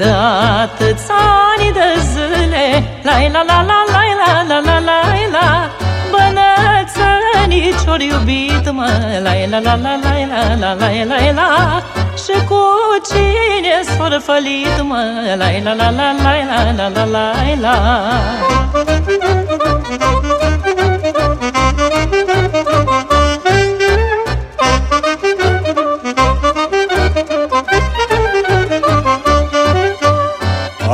De atâți ani de zile Lai la la la la la la la la la Bănăță nici ori iubit mă Lai la la la la la la la la la Și cu cine s-or fălit mă Lai la la la la la la la la la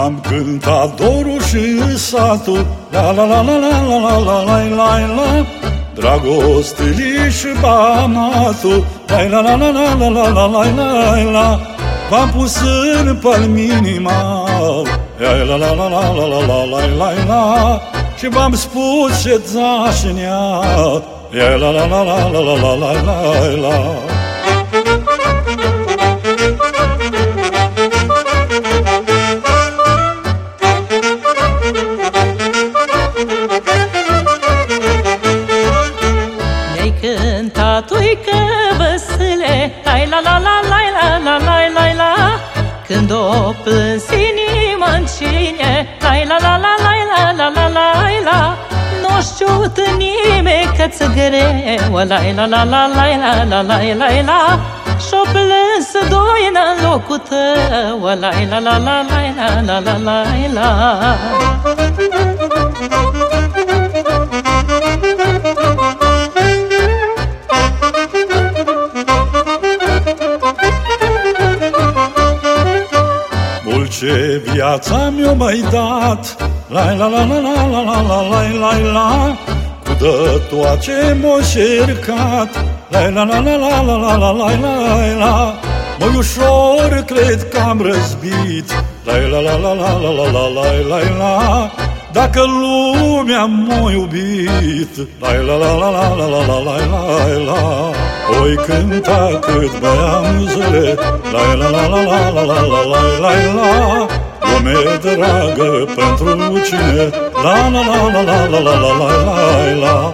Am cântat dorul și satul La la la la la la la la la la la Dragostele și banatul La la la la la la la la la la la V-am pus în palminima La la la la la la la la la la la Și v-am spus ce zașnea La la la la la la la la la la la tatuică văsâle Lai la la la la la la la la la Când o plâns inima în cine Lai la la la la la la la la la Nu știut nimeni că-ți greu Lai la la la la la la la la la Și-o plâns doi în locul tău Lai la la la la la la la la la Ce viața mi-o mai dat La la la la la la la la la la la Cu dă ce m-o cercat La la la la la la la la la la la Mai ușor cred că am răzbit La la la la la la la la la la la Dacă lumea m-a iubit La la la la la la la la la la la Oi cânta cât mai am zile La la la la la la la la la la la Lume dragă pentru cine La la la la la la la la la la la